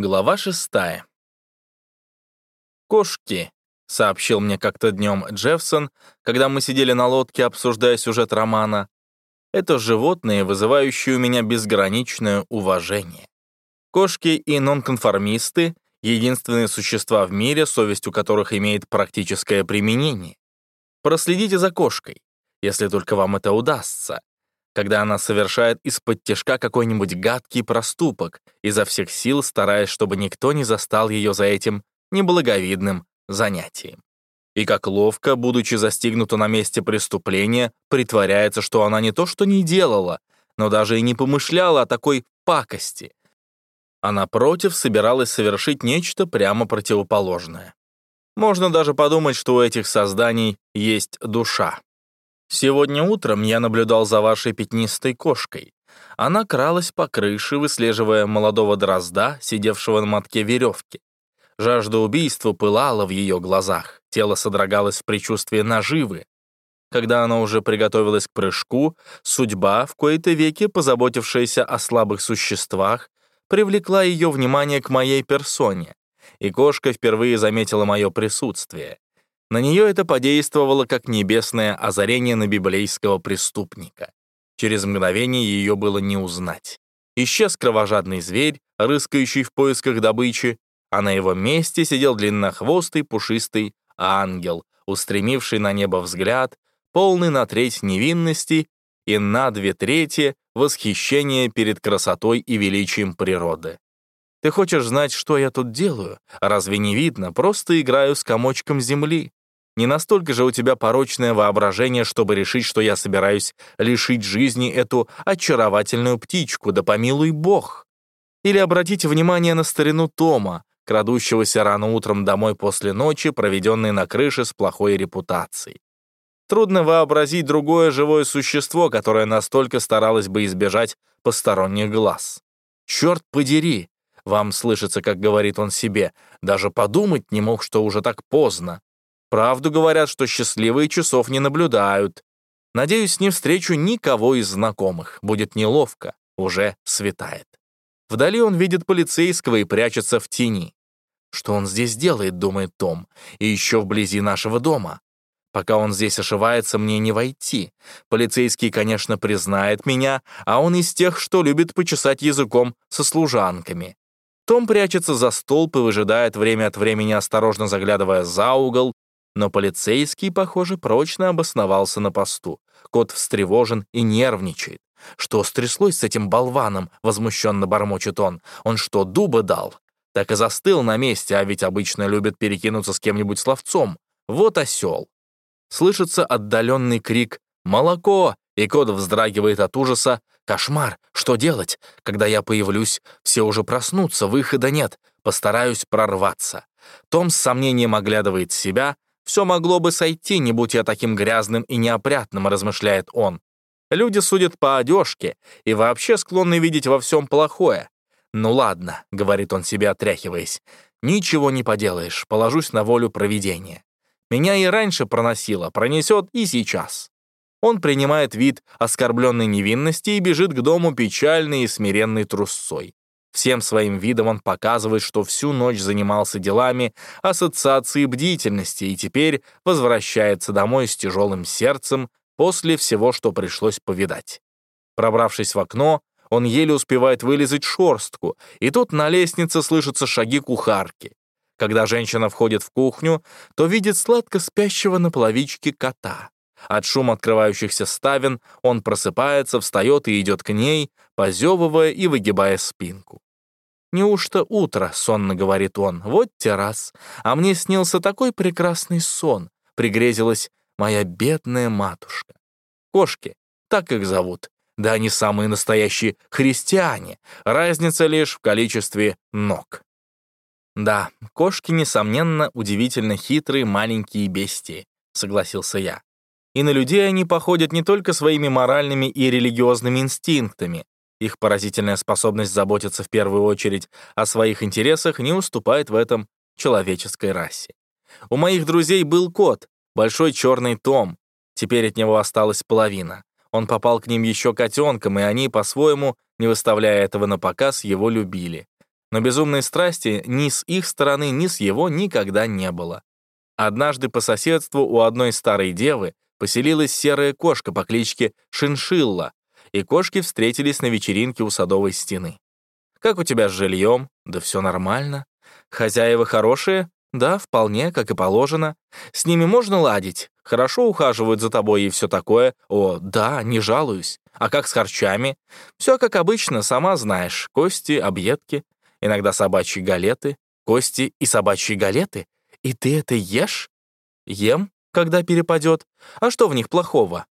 Глава шестая. «Кошки», — сообщил мне как-то днем Джеффсон, когда мы сидели на лодке, обсуждая сюжет романа, «это животные, вызывающие у меня безграничное уважение. Кошки и нонконформисты — единственные существа в мире, совесть у которых имеет практическое применение. Проследите за кошкой, если только вам это удастся, когда она совершает из-под тяжка какой-нибудь гадкий проступок, изо всех сил стараясь, чтобы никто не застал ее за этим неблаговидным занятием. И как ловко, будучи застигнута на месте преступления, притворяется, что она не то что не делала, но даже и не помышляла о такой пакости. А напротив, собиралась совершить нечто прямо противоположное. Можно даже подумать, что у этих созданий есть душа. Сегодня утром я наблюдал за вашей пятнистой кошкой. Она кралась по крыше, выслеживая молодого дрозда, сидевшего на мотке веревки. Жажда убийства пылала в ее глазах, тело содрогалось в предчувствии наживы. Когда она уже приготовилась к прыжку, судьба, в кои-то веки позаботившаяся о слабых существах, привлекла ее внимание к моей персоне, и кошка впервые заметила мое присутствие. На нее это подействовало как небесное озарение на библейского преступника. Через мгновение ее было не узнать. Исчез кровожадный зверь, рыскающий в поисках добычи, а на его месте сидел длиннохвостый пушистый ангел, устремивший на небо взгляд, полный на треть невинности и на две трети восхищения перед красотой и величием природы. Ты хочешь знать, что я тут делаю? Разве не видно? Просто играю с комочком земли. Не настолько же у тебя порочное воображение, чтобы решить, что я собираюсь лишить жизни эту очаровательную птичку, да помилуй бог. Или обратите внимание на старину Тома, крадущегося рано утром домой после ночи, проведенной на крыше с плохой репутацией. Трудно вообразить другое живое существо, которое настолько старалось бы избежать посторонних глаз. Черт подери! Вам слышится, как говорит он себе, даже подумать не мог, что уже так поздно. Правду говорят, что счастливые часов не наблюдают. Надеюсь, не встречу никого из знакомых. Будет неловко. Уже светает. Вдали он видит полицейского и прячется в тени. Что он здесь делает, думает Том, и еще вблизи нашего дома. Пока он здесь ошивается, мне не войти. Полицейский, конечно, признает меня, а он из тех, что любит почесать языком со служанками. Том прячется за столб и выжидает время от времени, осторожно заглядывая за угол, но полицейский, похоже, прочно обосновался на посту. Кот встревожен и нервничает. «Что стряслось с этим болваном?» — возмущенно бормочет он. «Он что, дуба дал?» Так и застыл на месте, а ведь обычно любит перекинуться с кем-нибудь словцом. Вот осел. Слышится отдаленный крик «Молоко!» и кот вздрагивает от ужаса. «Кошмар! Что делать? Когда я появлюсь, все уже проснутся, выхода нет. Постараюсь прорваться». Том с сомнением оглядывает себя, все могло бы сойти, не будь я таким грязным и неопрятным, размышляет он. Люди судят по одежке и вообще склонны видеть во всем плохое. «Ну ладно», — говорит он себе, отряхиваясь, «ничего не поделаешь, положусь на волю провидения. Меня и раньше проносило, пронесет и сейчас». Он принимает вид оскорбленной невинности и бежит к дому печальный и смиренный трусцой. Всем своим видом он показывает, что всю ночь занимался делами ассоциации бдительности и теперь возвращается домой с тяжелым сердцем после всего, что пришлось повидать. Пробравшись в окно, он еле успевает вылезать шорстку, и тут на лестнице слышатся шаги кухарки. Когда женщина входит в кухню, то видит сладко спящего на половичке кота. От шума открывающихся ставен он просыпается, встает и идет к ней, позевывая и выгибая спинку. «Неужто утро?» — сонно говорит он. «Вот террас. А мне снился такой прекрасный сон. Пригрезилась моя бедная матушка. Кошки, так их зовут. Да они самые настоящие христиане. Разница лишь в количестве ног». «Да, кошки, несомненно, удивительно хитрые маленькие бестии», — согласился я. И на людей они походят не только своими моральными и религиозными инстинктами. Их поразительная способность заботиться в первую очередь о своих интересах не уступает в этом человеческой расе. У моих друзей был кот, большой черный Том. Теперь от него осталась половина. Он попал к ним еще котенком, и они, по-своему, не выставляя этого на показ, его любили. Но безумной страсти ни с их стороны, ни с его никогда не было. Однажды по соседству у одной старой девы поселилась серая кошка по кличке Шиншилла, и кошки встретились на вечеринке у садовой стены. «Как у тебя с жильем?» «Да все нормально». «Хозяева хорошие?» «Да, вполне, как и положено. С ними можно ладить. Хорошо ухаживают за тобой и все такое. О, да, не жалуюсь. А как с харчами? Все как обычно, сама знаешь. Кости, объедки, иногда собачьи галеты. Кости и собачьи галеты? И ты это ешь? Ем, когда перепадет. А что в них плохого?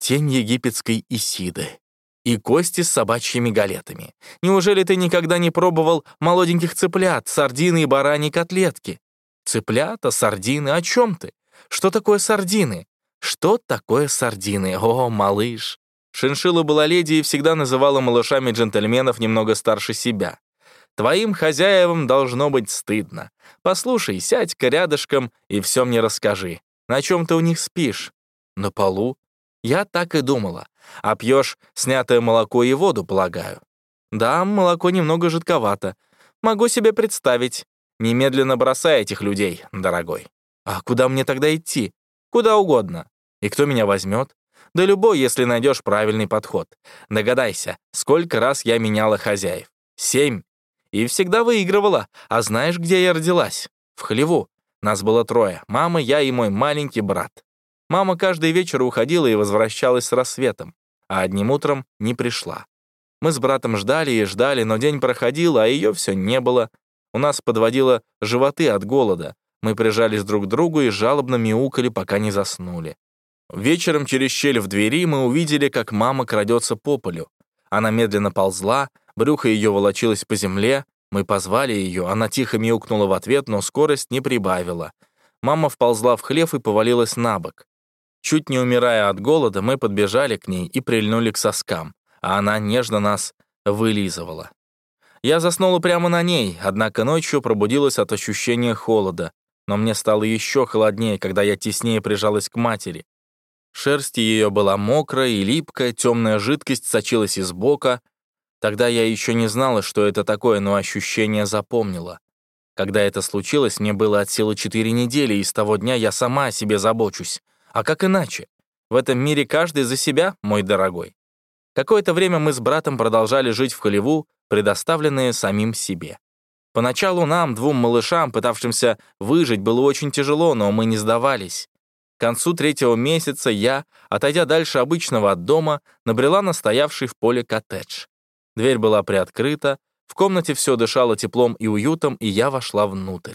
Тень египетской Исиды. И кости с собачьими галетами. Неужели ты никогда не пробовал молоденьких цыплят, сардины и бараньи котлетки? Цыплята, сардины, о чем ты? Что такое сардины? Что такое сардины? О, малыш! Шиншилла была леди и всегда называла малышами джентльменов немного старше себя. Твоим хозяевам должно быть стыдно. Послушай, сядь-ка рядышком и все мне расскажи. На чем ты у них спишь? На полу. Я так и думала. А пьешь снятое молоко и воду, полагаю. Да, молоко немного жидковато. Могу себе представить. Немедленно бросай этих людей, дорогой. А куда мне тогда идти? Куда угодно. И кто меня возьмет? Да любой, если найдешь правильный подход. Догадайся, сколько раз я меняла хозяев? Семь. И всегда выигрывала. А знаешь, где я родилась? В хлеву. Нас было трое. Мама, я и мой маленький брат. Мама каждый вечер уходила и возвращалась с рассветом, а одним утром не пришла. Мы с братом ждали и ждали, но день проходил, а ее все не было. У нас подводило животы от голода. Мы прижались друг к другу и жалобно мяукали, пока не заснули. Вечером через щель в двери мы увидели, как мама крадется по полю. Она медленно ползла, брюхо ее волочилось по земле. Мы позвали ее, она тихо мяукнула в ответ, но скорость не прибавила. Мама вползла в хлев и повалилась на бок. Чуть не умирая от голода, мы подбежали к ней и прильнули к соскам, а она нежно нас вылизывала. Я заснула прямо на ней, однако ночью пробудилась от ощущения холода, но мне стало еще холоднее, когда я теснее прижалась к матери. Шерсть ее была мокрая и липкая, темная жидкость сочилась из бока. Тогда я еще не знала, что это такое, но ощущение запомнила. Когда это случилось, мне было от силы четыре недели, и с того дня я сама о себе забочусь. А как иначе? В этом мире каждый за себя, мой дорогой. Какое-то время мы с братом продолжали жить в Холливу, предоставленные самим себе. Поначалу нам, двум малышам, пытавшимся выжить, было очень тяжело, но мы не сдавались. К концу третьего месяца я, отойдя дальше обычного от дома, набрела на стоявший в поле коттедж. Дверь была приоткрыта, в комнате все дышало теплом и уютом, и я вошла внутрь.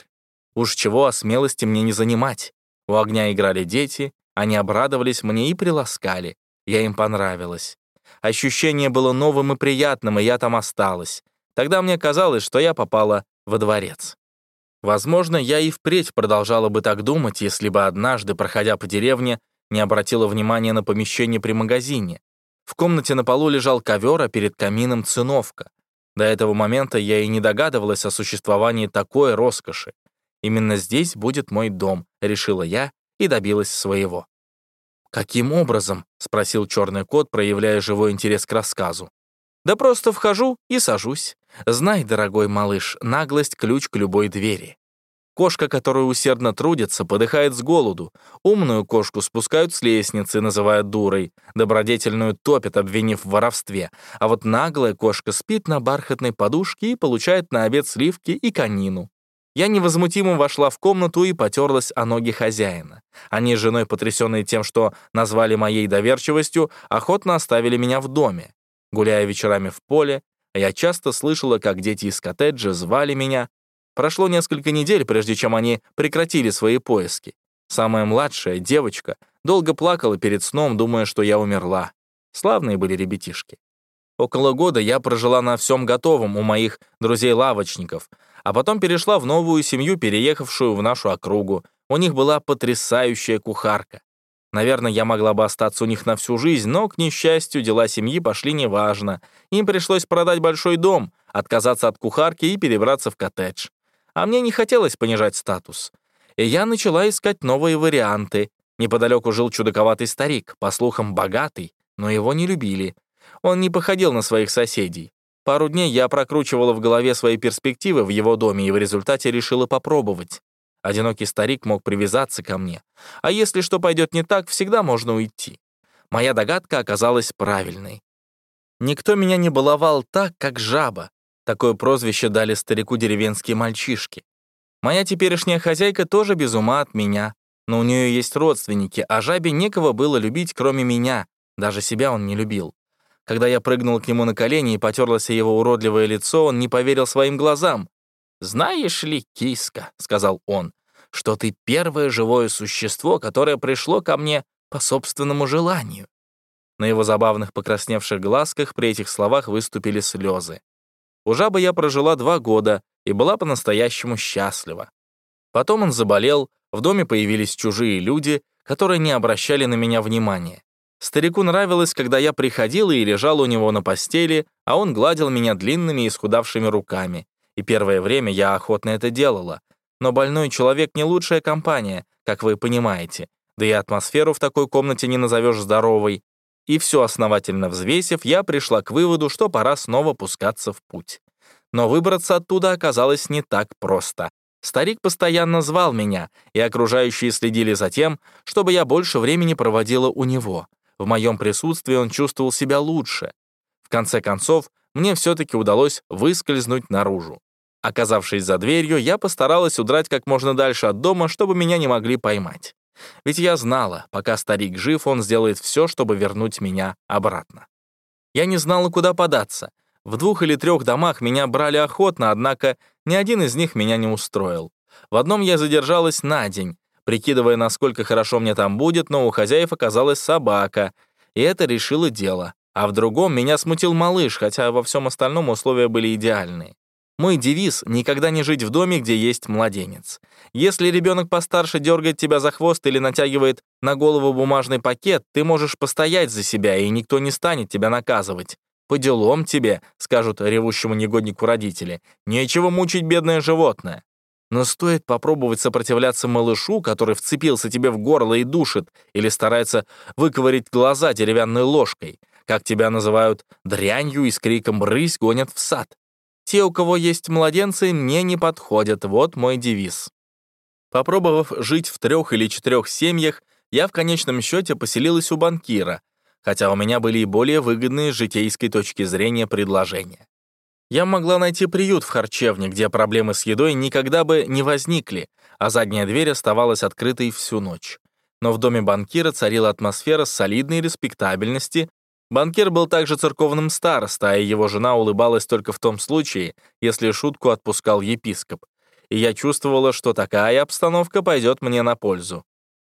Уж чего о смелости мне не занимать. У огня играли дети, они обрадовались мне и приласкали. Я им понравилась. Ощущение было новым и приятным, и я там осталась. Тогда мне казалось, что я попала во дворец. Возможно, я и впредь продолжала бы так думать, если бы однажды, проходя по деревне, не обратила внимания на помещение при магазине. В комнате на полу лежал ковер, а перед камином циновка. До этого момента я и не догадывалась о существовании такой роскоши. Именно здесь будет мой дом, решила я и добилась своего. «Каким образом?» — спросил черный кот, проявляя живой интерес к рассказу. «Да просто вхожу и сажусь. Знай, дорогой малыш, наглость — ключ к любой двери. Кошка, которая усердно трудится, подыхает с голоду. Умную кошку спускают с лестницы, называя дурой. Добродетельную топят, обвинив в воровстве. А вот наглая кошка спит на бархатной подушке и получает на обед сливки и конину. Я невозмутимо вошла в комнату и потерлась о ноги хозяина. Они с женой, потрясенные тем, что назвали моей доверчивостью, охотно оставили меня в доме. Гуляя вечерами в поле, я часто слышала, как дети из коттеджа звали меня. Прошло несколько недель, прежде чем они прекратили свои поиски. Самая младшая, девочка, долго плакала перед сном, думая, что я умерла. Славные были ребятишки. Около года я прожила на всем готовом у моих друзей-лавочников, а потом перешла в новую семью, переехавшую в нашу округу. У них была потрясающая кухарка. Наверное, я могла бы остаться у них на всю жизнь, но, к несчастью, дела семьи пошли неважно. Им пришлось продать большой дом, отказаться от кухарки и перебраться в коттедж. А мне не хотелось понижать статус. И я начала искать новые варианты. Неподалеку жил чудаковатый старик, по слухам, богатый, но его не любили. Он не походил на своих соседей. Пару дней я прокручивала в голове свои перспективы в его доме и в результате решила попробовать. Одинокий старик мог привязаться ко мне. А если что пойдет не так, всегда можно уйти. Моя догадка оказалась правильной. Никто меня не баловал так, как жаба. Такое прозвище дали старику деревенские мальчишки. Моя теперешняя хозяйка тоже без ума от меня, но у нее есть родственники, а жабе некого было любить, кроме меня. Даже себя он не любил. Когда я прыгнул к нему на колени и потерлось его уродливое лицо, он не поверил своим глазам. «Знаешь ли, киска», — сказал он, — «что ты первое живое существо, которое пришло ко мне по собственному желанию». На его забавных покрасневших глазках при этих словах выступили слезы. У жабы я прожила два года и была по-настоящему счастлива. Потом он заболел, в доме появились чужие люди, которые не обращали на меня внимания. Старику нравилось, когда я приходил и лежал у него на постели, а он гладил меня длинными и исхудавшими руками. И первое время я охотно это делала. Но больной человек не лучшая компания, как вы понимаете. Да и атмосферу в такой комнате не назовешь здоровой. И все основательно взвесив, я пришла к выводу, что пора снова пускаться в путь. Но выбраться оттуда оказалось не так просто. Старик постоянно звал меня, и окружающие следили за тем, чтобы я больше времени проводила у него. В моем присутствии он чувствовал себя лучше. В конце концов, мне все-таки удалось выскользнуть наружу. Оказавшись за дверью, я постаралась удрать как можно дальше от дома, чтобы меня не могли поймать. Ведь я знала, пока старик жив, он сделает все, чтобы вернуть меня обратно. Я не знала, куда податься. В двух или трех домах меня брали охотно, однако ни один из них меня не устроил. В одном я задержалась на день, прикидывая, насколько хорошо мне там будет, но у хозяев оказалась собака, и это решило дело. А в другом меня смутил малыш, хотя во всем остальном условия были идеальные. Мой девиз — никогда не жить в доме, где есть младенец. Если ребенок постарше дергает тебя за хвост или натягивает на голову бумажный пакет, ты можешь постоять за себя, и никто не станет тебя наказывать. «По делам тебе», — скажут ревущему негоднику родители. «Нечего мучить бедное животное». Но стоит попробовать сопротивляться малышу, который вцепился тебе в горло и душит, или старается выковырить глаза деревянной ложкой, как тебя называют дрянью и с криком «брысь» гонят в сад. Те, у кого есть младенцы, мне не подходят, вот мой девиз. Попробовав жить в трех или четырех семьях, я в конечном счете поселилась у банкира, хотя у меня были и более выгодные с житейской точки зрения предложения. Я могла найти приют в харчевне, где проблемы с едой никогда бы не возникли, а задняя дверь оставалась открытой всю ночь. Но в доме банкира царила атмосфера солидной респектабельности. Банкир был также церковным староста, а его жена улыбалась только в том случае, если шутку отпускал епископ. И я чувствовала, что такая обстановка пойдет мне на пользу.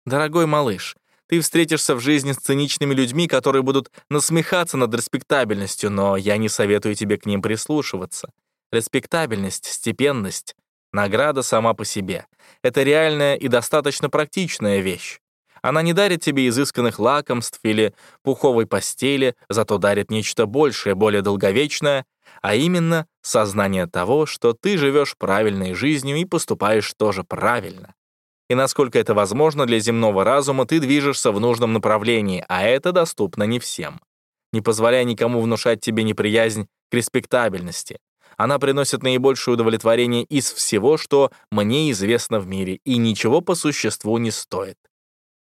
«Дорогой малыш, ты встретишься в жизни с циничными людьми, которые будут насмехаться над респектабельностью, но я не советую тебе к ним прислушиваться. Респектабельность, степенность, награда сама по себе. Это реальная и достаточно практичная вещь. Она не дарит тебе изысканных лакомств или пуховой постели, зато дарит нечто большее, более долговечное, а именно сознание того, что ты живешь правильной жизнью и поступаешь тоже правильно и насколько это возможно для земного разума, ты движешься в нужном направлении, а это доступно не всем. Не позволяя никому внушать тебе неприязнь к респектабельности. Она приносит наибольшее удовлетворение из всего, что мне известно в мире, и ничего по существу не стоит.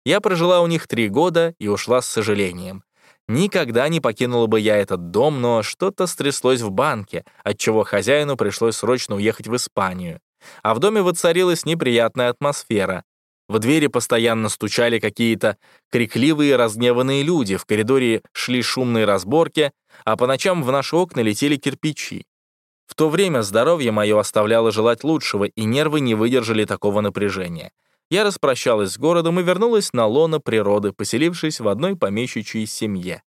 Я прожила у них три года и ушла с сожалением. Никогда не покинула бы я этот дом, но что-то стряслось в банке, отчего хозяину пришлось срочно уехать в Испанию а в доме воцарилась неприятная атмосфера. В двери постоянно стучали какие-то крикливые, разгневанные люди, в коридоре шли шумные разборки, а по ночам в наши окна летели кирпичи. В то время здоровье мое оставляло желать лучшего, и нервы не выдержали такого напряжения. Я распрощалась с городом и вернулась на лоно природы, поселившись в одной помещичьей семье.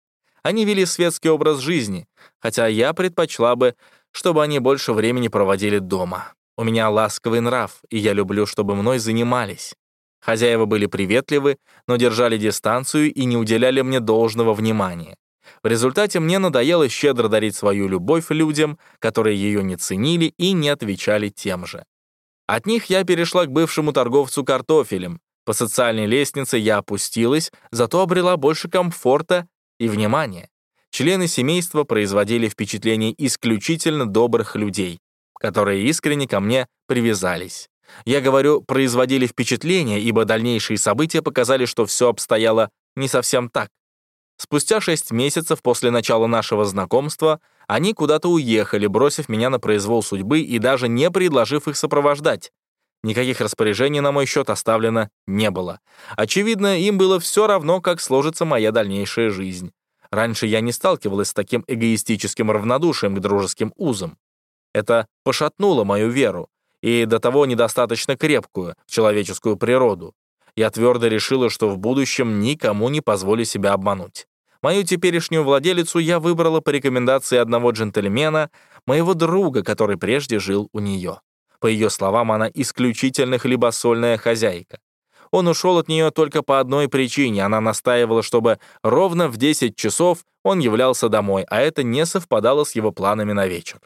Они вели светский образ жизни, хотя я предпочла бы, чтобы они больше времени проводили дома. У меня ласковый нрав, и я люблю, чтобы мной занимались. Хозяева были приветливы, но держали дистанцию и не уделяли мне должного внимания. В результате мне надоело щедро дарить свою любовь людям, которые ее не ценили и не отвечали тем же. От них я перешла к бывшему торговцу картофелем. По социальной лестнице я опустилась, зато обрела больше комфорта и внимания. Члены семейства производили впечатление исключительно добрых людей, которые искренне ко мне привязались. Я говорю, производили впечатление, ибо дальнейшие события показали, что все обстояло не совсем так. Спустя шесть месяцев после начала нашего знакомства они куда-то уехали, бросив меня на произвол судьбы и даже не предложив их сопровождать. Никаких распоряжений на мой счет оставлено не было. Очевидно, им было все равно, как сложится моя дальнейшая жизнь. Раньше я не сталкивалась с таким эгоистическим равнодушием к дружеским узам. Это пошатнуло мою веру, и до того недостаточно крепкую, в человеческую природу. Я твердо решила, что в будущем никому не позволю себя обмануть. Мою теперешнюю владелицу я выбрала по рекомендации одного джентльмена, моего друга, который прежде жил у нее. По ее словам, она исключительно хлебосольная хозяйка. Он ушел от нее только по одной причине. Она настаивала, чтобы ровно в 10 часов он являлся домой, а это не совпадало с его планами на вечер.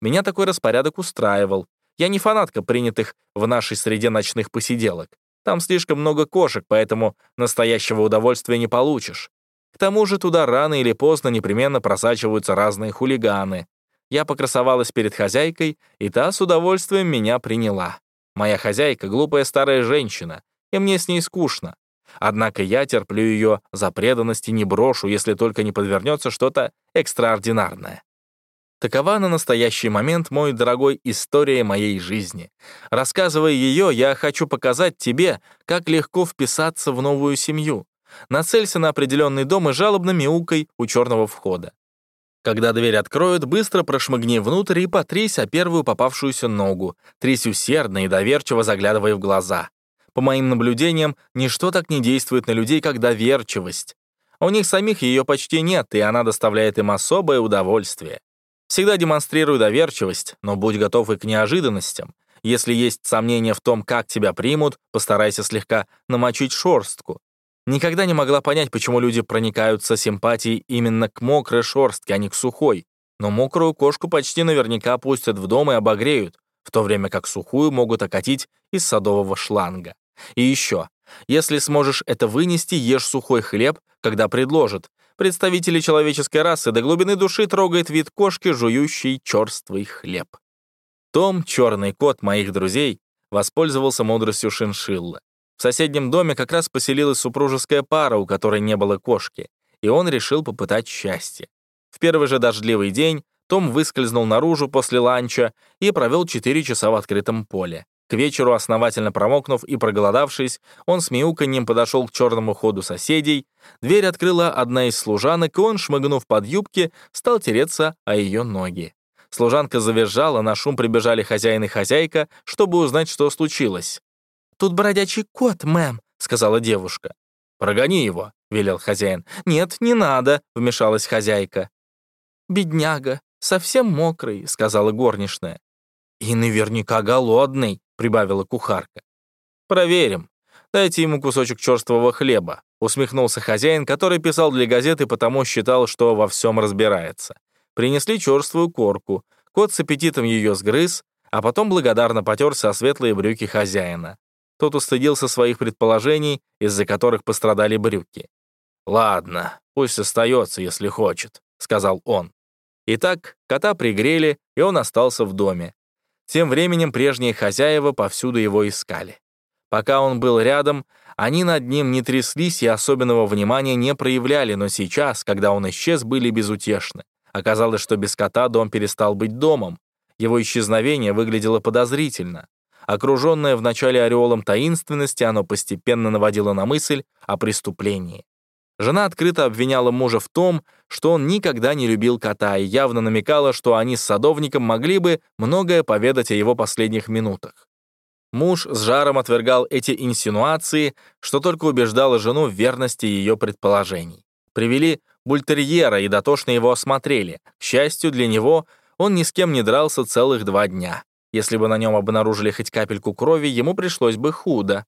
Меня такой распорядок устраивал. Я не фанатка принятых в нашей среде ночных посиделок. Там слишком много кошек, поэтому настоящего удовольствия не получишь. К тому же туда рано или поздно непременно просачиваются разные хулиганы. Я покрасовалась перед хозяйкой, и та с удовольствием меня приняла. Моя хозяйка — глупая старая женщина, и мне с ней скучно. Однако я терплю ее за преданность и не брошу, если только не подвернется что-то экстраординарное. Такова на настоящий момент, мой дорогой, история моей жизни. Рассказывая ее, я хочу показать тебе, как легко вписаться в новую семью. Нацелься на определенный дом и жалобно мяукай у черного входа. Когда дверь откроют, быстро прошмыгни внутрь и потрись о первую попавшуюся ногу, трись усердно и доверчиво заглядывая в глаза. По моим наблюдениям, ничто так не действует на людей, как доверчивость. У них самих ее почти нет, и она доставляет им особое удовольствие. Всегда демонстрируй доверчивость, но будь готов и к неожиданностям. Если есть сомнения в том, как тебя примут, постарайся слегка намочить шорстку. Никогда не могла понять, почему люди проникаются симпатией именно к мокрой шорстке, а не к сухой. Но мокрую кошку почти наверняка пустят в дом и обогреют, в то время как сухую могут окатить из садового шланга. И еще, если сможешь это вынести, ешь сухой хлеб, когда предложат. Представители человеческой расы до глубины души трогает вид кошки, жующей черствый хлеб. Том, черный кот моих друзей, воспользовался мудростью шиншиллы. В соседнем доме как раз поселилась супружеская пара, у которой не было кошки, и он решил попытать счастье. В первый же дождливый день Том выскользнул наружу после ланча и провел 4 часа в открытом поле. К вечеру, основательно промокнув и проголодавшись, он с мяуканьем подошел к черному ходу соседей, дверь открыла одна из служанок, и он, шмыгнув под юбки, стал тереться о ее ноги. Служанка завизжала, на шум прибежали хозяин и хозяйка, чтобы узнать, что случилось. «Тут бродячий кот, мэм», — сказала девушка. «Прогони его», — велел хозяин. «Нет, не надо», — вмешалась хозяйка. «Бедняга, совсем мокрый», — сказала горничная. «И наверняка голодный», — прибавила кухарка. «Проверим. Дайте ему кусочек черствого хлеба», — усмехнулся хозяин, который писал для газеты, потому считал, что во всем разбирается. Принесли черствую корку. Кот с аппетитом ее сгрыз, а потом благодарно потерся о светлые брюки хозяина. Тот устыдился своих предположений, из-за которых пострадали брюки. «Ладно, пусть остается, если хочет», — сказал он. Итак, кота пригрели, и он остался в доме. Тем временем прежние хозяева повсюду его искали. Пока он был рядом, они над ним не тряслись и особенного внимания не проявляли, но сейчас, когда он исчез, были безутешны. Оказалось, что без кота дом перестал быть домом. Его исчезновение выглядело подозрительно. Окруженное вначале ореолом таинственности, оно постепенно наводило на мысль о преступлении. Жена открыто обвиняла мужа в том, что он никогда не любил кота и явно намекала, что они с садовником могли бы многое поведать о его последних минутах. Муж с жаром отвергал эти инсинуации, что только убеждало жену в верности ее предположений. Привели бультерьера и дотошно его осмотрели. К счастью для него, он ни с кем не дрался целых два дня. Если бы на нем обнаружили хоть капельку крови, ему пришлось бы худо.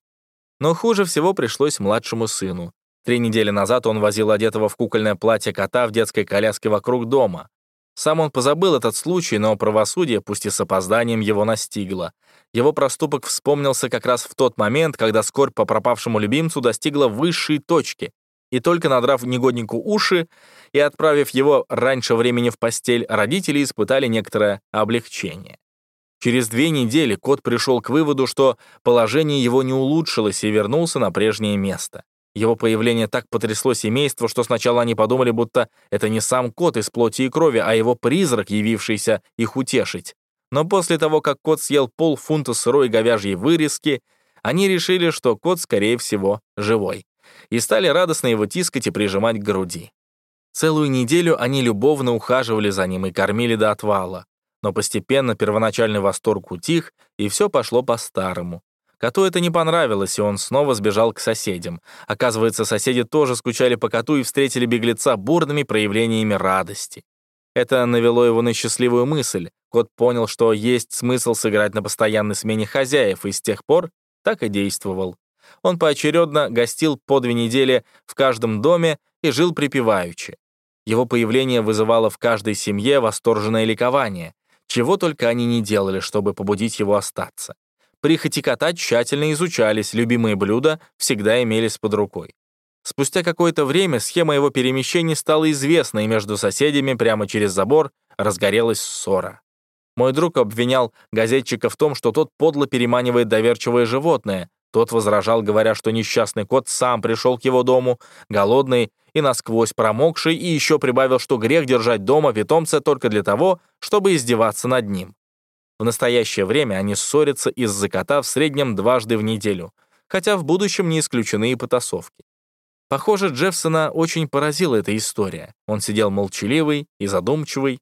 Но хуже всего пришлось младшему сыну. Три недели назад он возил одетого в кукольное платье кота в детской коляске вокруг дома. Сам он позабыл этот случай, но правосудие, пусть и с опозданием, его настигло. Его проступок вспомнился как раз в тот момент, когда скорбь по пропавшему любимцу достигла высшей точки. И только надрав негоднику уши и отправив его раньше времени в постель, родители испытали некоторое облегчение. Через две недели кот пришел к выводу, что положение его не улучшилось и вернулся на прежнее место. Его появление так потрясло семейство, что сначала они подумали, будто это не сам кот из плоти и крови, а его призрак, явившийся их утешить. Но после того, как кот съел полфунта сырой говяжьей вырезки, они решили, что кот, скорее всего, живой, и стали радостно его тискать и прижимать к груди. Целую неделю они любовно ухаживали за ним и кормили до отвала. Но постепенно первоначальный восторг утих, и все пошло по-старому. Коту это не понравилось, и он снова сбежал к соседям. Оказывается, соседи тоже скучали по коту и встретили беглеца бурными проявлениями радости. Это навело его на счастливую мысль. Кот понял, что есть смысл сыграть на постоянной смене хозяев, и с тех пор так и действовал. Он поочередно гостил по две недели в каждом доме и жил припеваючи. Его появление вызывало в каждой семье восторженное ликование. Чего только они не делали, чтобы побудить его остаться. Прихоти кота тщательно изучались, любимые блюда всегда имелись под рукой. Спустя какое-то время схема его перемещений стала известна, и между соседями прямо через забор разгорелась ссора. Мой друг обвинял газетчика в том, что тот подло переманивает доверчивое животное. Тот возражал, говоря, что несчастный кот сам пришел к его дому, голодный и насквозь промокший, и еще прибавил, что грех держать дома питомца только для того, чтобы издеваться над ним. В настоящее время они ссорятся из-за кота в среднем дважды в неделю, хотя в будущем не исключены и потасовки. Похоже, Джеффсона очень поразила эта история. Он сидел молчаливый и задумчивый.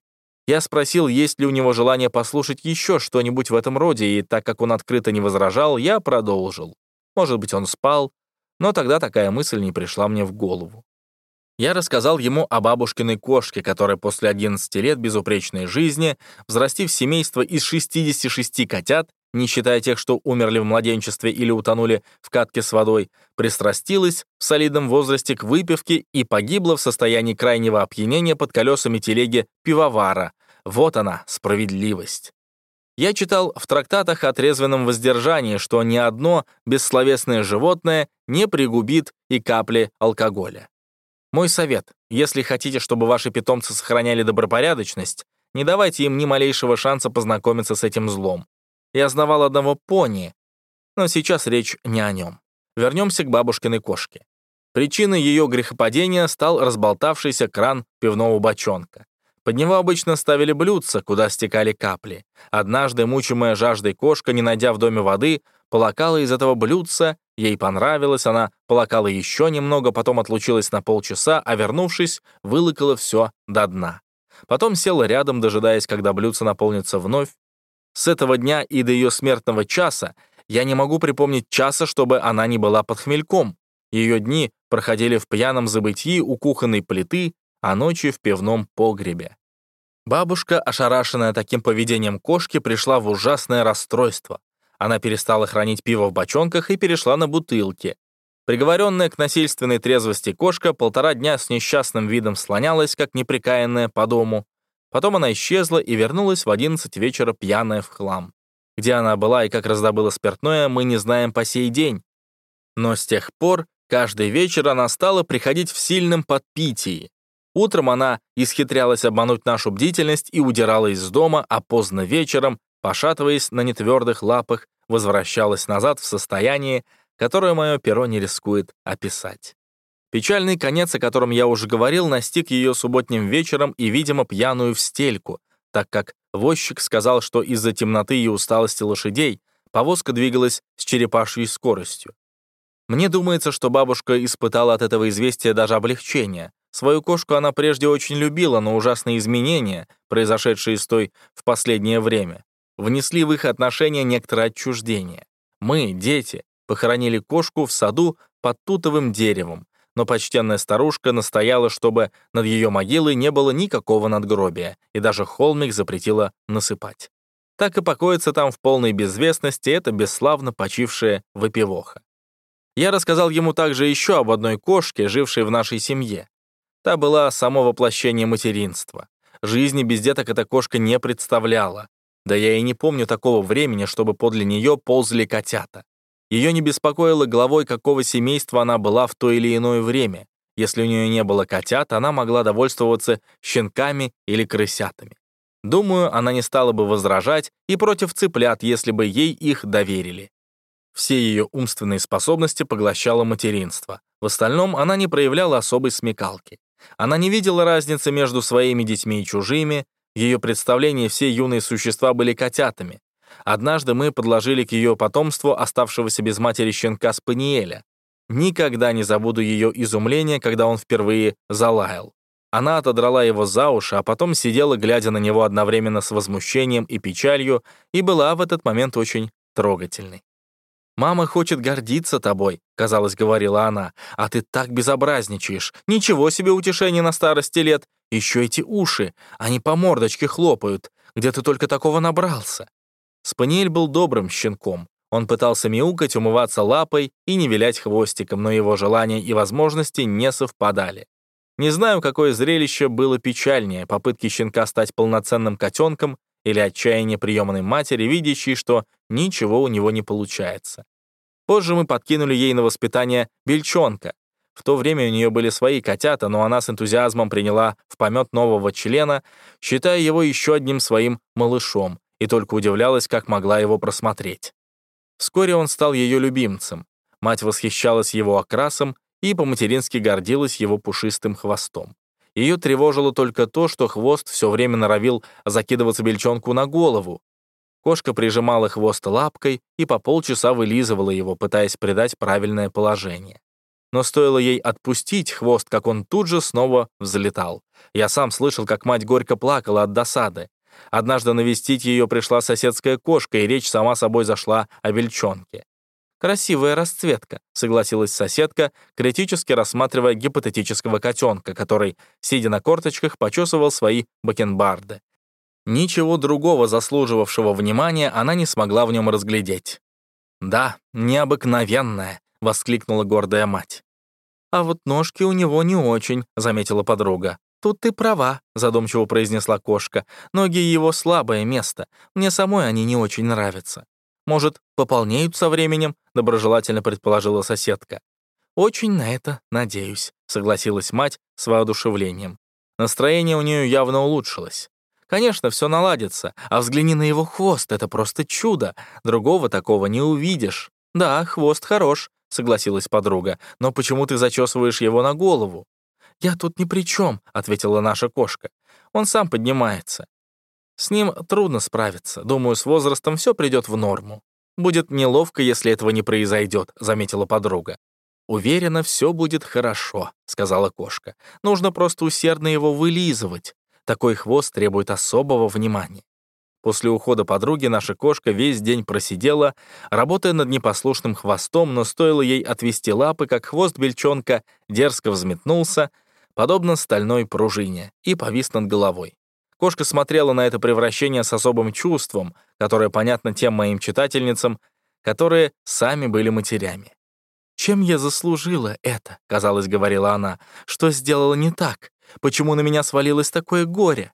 Я спросил, есть ли у него желание послушать еще что-нибудь в этом роде, и так как он открыто не возражал, я продолжил. Может быть, он спал, но тогда такая мысль не пришла мне в голову. Я рассказал ему о бабушкиной кошке, которая после 11 лет безупречной жизни, взрастив семейство из 66 котят, не считая тех, что умерли в младенчестве или утонули в катке с водой, пристрастилась в солидном возрасте к выпивке и погибла в состоянии крайнего опьянения под колесами телеги пивовара. Вот она, справедливость. Я читал в трактатах о трезвенном воздержании, что ни одно бессловесное животное не пригубит и капли алкоголя. Мой совет, если хотите, чтобы ваши питомцы сохраняли добропорядочность, не давайте им ни малейшего шанса познакомиться с этим злом. Я знавал одного пони, но сейчас речь не о нем. Вернемся к бабушкиной кошке. Причиной ее грехопадения стал разболтавшийся кран пивного бочонка. Под него обычно ставили блюдца, куда стекали капли. Однажды, мучимая жаждой кошка, не найдя в доме воды, полакала из этого блюдца, ей понравилось, она полакала еще немного, потом отлучилась на полчаса, а вернувшись, вылокала все до дна. Потом села рядом, дожидаясь, когда блюдце наполнится вновь. С этого дня и до ее смертного часа я не могу припомнить часа, чтобы она не была под хмельком. Ее дни проходили в пьяном забытии у кухонной плиты, а ночи в пивном погребе. Бабушка, ошарашенная таким поведением кошки, пришла в ужасное расстройство. Она перестала хранить пиво в бочонках и перешла на бутылки. Приговоренная к насильственной трезвости кошка полтора дня с несчастным видом слонялась, как неприкаянная, по дому. Потом она исчезла и вернулась в 11 вечера пьяная в хлам. Где она была и как раздобыла спиртное, мы не знаем по сей день. Но с тех пор каждый вечер она стала приходить в сильном подпитии. Утром она исхитрялась обмануть нашу бдительность и удирала из дома, а поздно вечером пошатываясь на нетвердых лапах, возвращалась назад в состояние, которое мое перо не рискует описать. Печальный конец, о котором я уже говорил, настиг ее субботним вечером и, видимо, пьяную в стельку, так как возчик сказал, что из-за темноты и усталости лошадей повозка двигалась с черепашьей скоростью. Мне думается, что бабушка испытала от этого известия даже облегчение. Свою кошку она прежде очень любила, но ужасные изменения, произошедшие с той в последнее время, внесли в их отношения некоторое отчуждение. Мы, дети, похоронили кошку в саду под тутовым деревом, но почтенная старушка настояла, чтобы над ее могилой не было никакого надгробия, и даже холмик запретила насыпать. Так и покоится там в полной безвестности эта бесславно почившая выпивоха. Я рассказал ему также еще об одной кошке, жившей в нашей семье. Та была само воплощение материнства. Жизни без деток эта кошка не представляла. Да я и не помню такого времени, чтобы подле нее ползали котята. Ее не беспокоило главой, какого семейства она была в то или иное время. если у нее не было котят, она могла довольствоваться щенками или крысятами. Думаю, она не стала бы возражать и против цыплят, если бы ей их доверили. Все ее умственные способности поглощало материнство. В остальном она не проявляла особой смекалки. Она не видела разницы между своими детьми и чужими, ее представлении все юные существа были котятами. Однажды мы подложили к ее потомству оставшегося без матери щенка Спаниеля. Никогда не забуду ее изумление, когда он впервые залаял. Она отодрала его за уши, а потом сидела, глядя на него одновременно с возмущением и печалью, и была в этот момент очень трогательной. «Мама хочет гордиться тобой», — казалось, говорила она, «а ты так безобразничаешь. Ничего себе утешение на старости лет. Еще эти уши, они по мордочке хлопают. Где ты только такого набрался?» Спаниель был добрым щенком. Он пытался мяукать, умываться лапой и не вилять хвостиком, но его желания и возможности не совпадали. Не знаю, какое зрелище было печальнее, попытки щенка стать полноценным котенком или отчаяние приемной матери, видящей, что ничего у него не получается. Позже мы подкинули ей на воспитание бельчонка. В то время у нее были свои котята, но она с энтузиазмом приняла в помет нового члена, считая его еще одним своим малышом, и только удивлялась, как могла его просмотреть. Вскоре он стал ее любимцем. Мать восхищалась его окрасом и по-матерински гордилась его пушистым хвостом. Ее тревожило только то, что хвост все время норовил закидываться бельчонку на голову. Кошка прижимала хвост лапкой и по полчаса вылизывала его, пытаясь придать правильное положение. Но стоило ей отпустить хвост, как он тут же снова взлетал. Я сам слышал, как мать горько плакала от досады. Однажды навестить ее пришла соседская кошка, и речь сама собой зашла о бельчонке. «Красивая расцветка», — согласилась соседка, критически рассматривая гипотетического котенка, который, сидя на корточках, почесывал свои бакенбарды. Ничего другого заслуживавшего внимания она не смогла в нем разглядеть. «Да, необыкновенная», — воскликнула гордая мать. «А вот ножки у него не очень», — заметила подруга. «Тут ты права», — задумчиво произнесла кошка. «Ноги его слабое место. Мне самой они не очень нравятся». Может, пополнеют со временем?» — доброжелательно предположила соседка. «Очень на это надеюсь», — согласилась мать с воодушевлением. Настроение у нее явно улучшилось. Конечно, все наладится, а взгляни на его хвост, это просто чудо. Другого такого не увидишь. Да, хвост хорош, согласилась подруга, но почему ты зачесываешь его на голову? Я тут ни при чем, ответила наша кошка. Он сам поднимается. С ним трудно справиться. Думаю, с возрастом все придет в норму. Будет неловко, если этого не произойдет, заметила подруга. «Уверена, все будет хорошо», — сказала кошка. «Нужно просто усердно его вылизывать. Такой хвост требует особого внимания». После ухода подруги наша кошка весь день просидела, работая над непослушным хвостом, но стоило ей отвести лапы, как хвост бельчонка дерзко взметнулся, подобно стальной пружине, и повис над головой. Кошка смотрела на это превращение с особым чувством, которое понятно тем моим читательницам, которые сами были матерями. «Чем я заслужила это?» — казалось, говорила она. «Что сделала не так? Почему на меня свалилось такое горе?»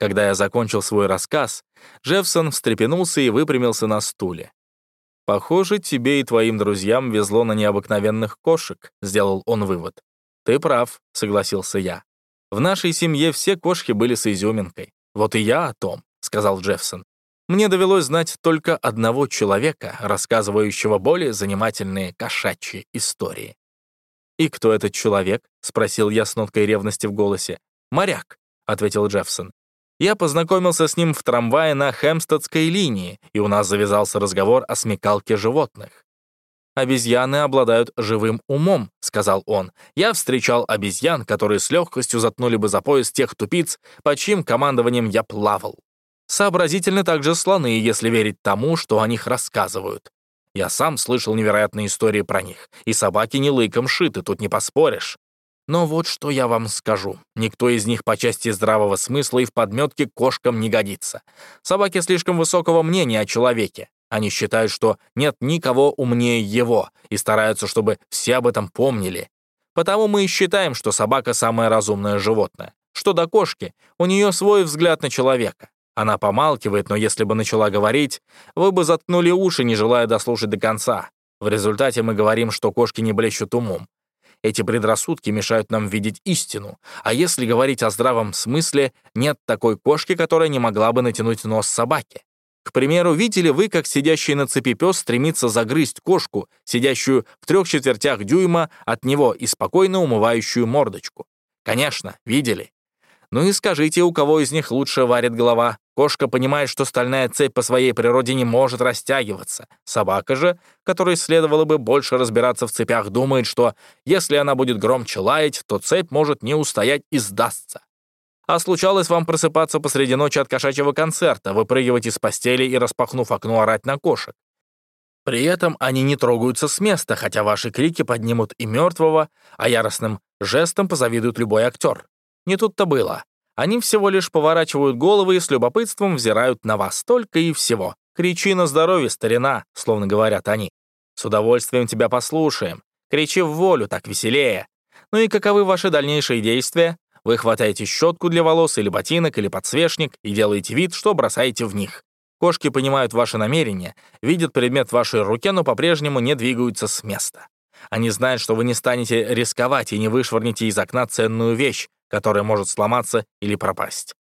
Когда я закончил свой рассказ, Джеффсон встрепенулся и выпрямился на стуле. «Похоже, тебе и твоим друзьям везло на необыкновенных кошек», — сделал он вывод. «Ты прав», — согласился я. В нашей семье все кошки были с изюминкой. Вот и я о том, сказал Джеффсон. Мне довелось знать только одного человека, рассказывающего более занимательные кошачьи истории. «И кто этот человек?» — спросил я с ноткой ревности в голосе. «Моряк», — ответил Джеффсон. Я познакомился с ним в трамвае на Хемстедской линии, и у нас завязался разговор о смекалке животных. «Обезьяны обладают живым умом», — сказал он. «Я встречал обезьян, которые с легкостью заткнули бы за пояс тех тупиц, под чьим командованием я плавал. Сообразительны также слоны, если верить тому, что о них рассказывают. Я сам слышал невероятные истории про них, и собаки не лыком шиты, тут не поспоришь. Но вот что я вам скажу. Никто из них по части здравого смысла и в подметке кошкам не годится. Собаки слишком высокого мнения о человеке. Они считают, что нет никого умнее его и стараются, чтобы все об этом помнили. Потому мы и считаем, что собака — самое разумное животное. Что до кошки, у нее свой взгляд на человека. Она помалкивает, но если бы начала говорить, вы бы заткнули уши, не желая дослушать до конца. В результате мы говорим, что кошки не блещут умом. Эти предрассудки мешают нам видеть истину. А если говорить о здравом смысле, нет такой кошки, которая не могла бы натянуть нос собаки. К примеру, видели вы, как сидящий на цепи пес стремится загрызть кошку, сидящую в трех четвертях дюйма от него и спокойно умывающую мордочку? Конечно, видели. Ну и скажите, у кого из них лучше варит голова? Кошка понимает, что стальная цепь по своей природе не может растягиваться. Собака же, которой следовало бы больше разбираться в цепях, думает, что если она будет громче лаять, то цепь может не устоять и сдастся. А случалось вам просыпаться посреди ночи от кошачьего концерта, выпрыгивать из постели и, распахнув окно, орать на кошек. При этом они не трогаются с места, хотя ваши крики поднимут и мертвого, а яростным жестом позавидует любой актер. Не тут-то было. Они всего лишь поворачивают головы и с любопытством взирают на вас только и всего. «Кричи на здоровье, старина», словно говорят они. «С удовольствием тебя послушаем. Кричи в волю, так веселее. Ну и каковы ваши дальнейшие действия? Вы хватаете щетку для волос или ботинок, или подсвечник и делаете вид, что бросаете в них. Кошки понимают ваши намерения, видят предмет в вашей руке, но по-прежнему не двигаются с места. Они знают, что вы не станете рисковать и не вышвырнете из окна ценную вещь, которая может сломаться или пропасть.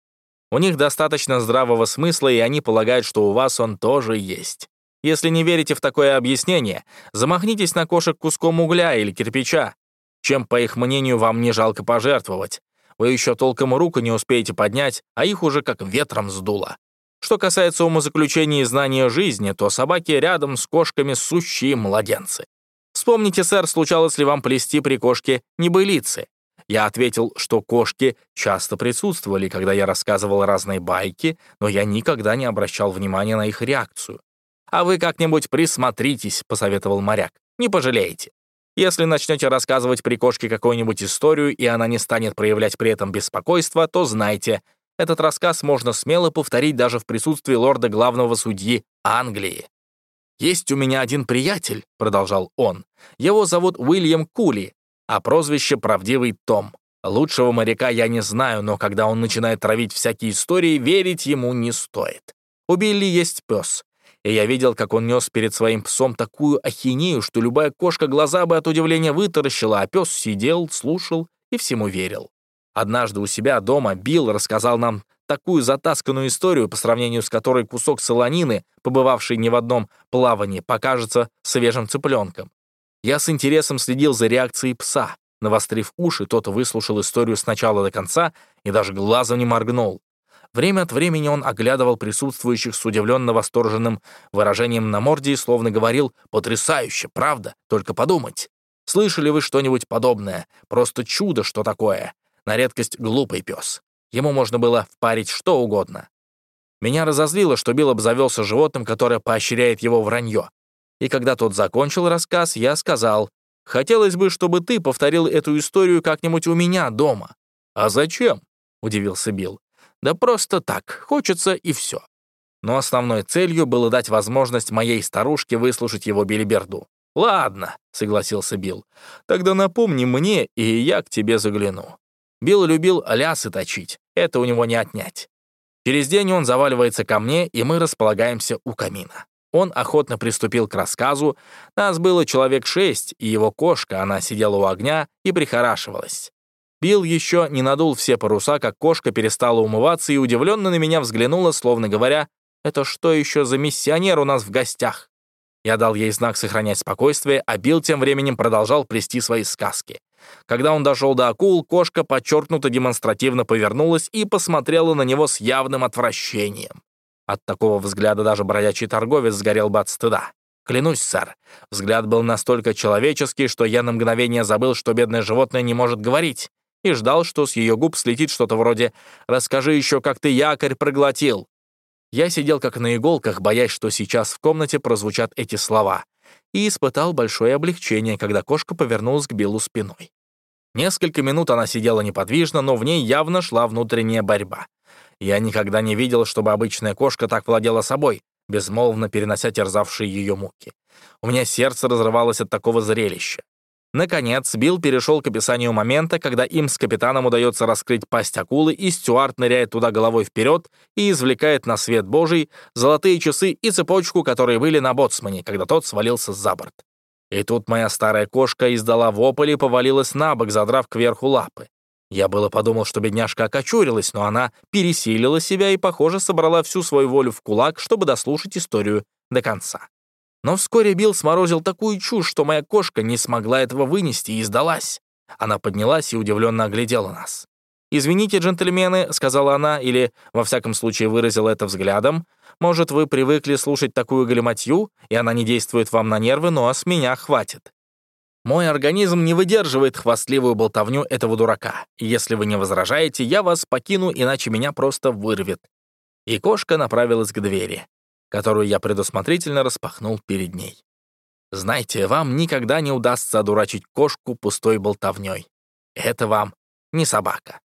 У них достаточно здравого смысла, и они полагают, что у вас он тоже есть. Если не верите в такое объяснение, замахнитесь на кошек куском угля или кирпича, чем, по их мнению, вам не жалко пожертвовать. Вы еще толком руку не успеете поднять, а их уже как ветром сдуло. Что касается умозаключений и знания жизни, то собаки рядом с кошками сущие младенцы. Вспомните, сэр, случалось ли вам плести при кошке небылицы? Я ответил, что кошки часто присутствовали, когда я рассказывал разные байки, но я никогда не обращал внимания на их реакцию. «А вы как-нибудь присмотритесь», — посоветовал моряк. «Не пожалеете. Если начнете рассказывать при кошке какую-нибудь историю, и она не станет проявлять при этом беспокойство, то знайте, этот рассказ можно смело повторить даже в присутствии лорда главного судьи Англии. «Есть у меня один приятель», — продолжал он. «Его зовут Уильям Кули, а прозвище «Правдивый Том». Лучшего моряка я не знаю, но когда он начинает травить всякие истории, верить ему не стоит. У Билли есть пес и я видел, как он нес перед своим псом такую ахинею, что любая кошка глаза бы от удивления вытаращила, а пес сидел, слушал и всему верил. Однажды у себя дома Билл рассказал нам такую затасканную историю, по сравнению с которой кусок солонины, побывавший не в одном плавании, покажется свежим цыпленком. Я с интересом следил за реакцией пса. Навострив уши, тот выслушал историю с начала до конца и даже глазом не моргнул. Время от времени он оглядывал присутствующих с удивленно восторженным выражением на морде и словно говорил «Потрясающе, правда? Только подумать!» Слышали вы что-нибудь подобное? Просто чудо, что такое. На редкость глупый пес. Ему можно было впарить что угодно. Меня разозлило, что Билл обзавелся животным, которое поощряет его вранье. И когда тот закончил рассказ, я сказал, «Хотелось бы, чтобы ты повторил эту историю как-нибудь у меня дома». «А зачем?» — удивился Билл. Да просто так, хочется и все. Но основной целью было дать возможность моей старушке выслушать его билиберду. «Ладно», — согласился Билл, — «тогда напомни мне, и я к тебе загляну». Билл любил лясы точить, это у него не отнять. Через день он заваливается ко мне, и мы располагаемся у камина. Он охотно приступил к рассказу. Нас было человек шесть, и его кошка, она сидела у огня и прихорашивалась. Билл еще не надул все паруса, как кошка перестала умываться и удивленно на меня взглянула, словно говоря, «Это что еще за миссионер у нас в гостях?» Я дал ей знак сохранять спокойствие, а Билл тем временем продолжал плести свои сказки. Когда он дошел до акул, кошка подчеркнуто демонстративно повернулась и посмотрела на него с явным отвращением. От такого взгляда даже бродячий торговец сгорел бы от стыда. Клянусь, сэр, взгляд был настолько человеческий, что я на мгновение забыл, что бедное животное не может говорить и ждал, что с ее губ слетит что-то вроде «Расскажи еще, как ты якорь проглотил». Я сидел как на иголках, боясь, что сейчас в комнате прозвучат эти слова, и испытал большое облегчение, когда кошка повернулась к Биллу спиной. Несколько минут она сидела неподвижно, но в ней явно шла внутренняя борьба. Я никогда не видел, чтобы обычная кошка так владела собой, безмолвно перенося терзавшие ее муки. У меня сердце разрывалось от такого зрелища. Наконец, Билл перешел к описанию момента, когда им с капитаном удается раскрыть пасть акулы, и Стюарт ныряет туда головой вперед и извлекает на свет Божий золотые часы и цепочку, которые были на боцмане, когда тот свалился за борт. И тут моя старая кошка издала вопль и повалилась на бок, задрав кверху лапы. Я было подумал, что бедняжка окочурилась, но она пересилила себя и, похоже, собрала всю свою волю в кулак, чтобы дослушать историю до конца. Но вскоре Билл сморозил такую чушь, что моя кошка не смогла этого вынести и сдалась. Она поднялась и удивленно оглядела нас. «Извините, джентльмены», — сказала она, или, во всяком случае, выразила это взглядом, «может, вы привыкли слушать такую галиматью, и она не действует вам на нервы, но с меня хватит. Мой организм не выдерживает хвастливую болтовню этого дурака. Если вы не возражаете, я вас покину, иначе меня просто вырвет». И кошка направилась к двери, которую я предусмотрительно распахнул перед ней. Знаете, вам никогда не удастся одурачить кошку пустой болтовней. Это вам не собака.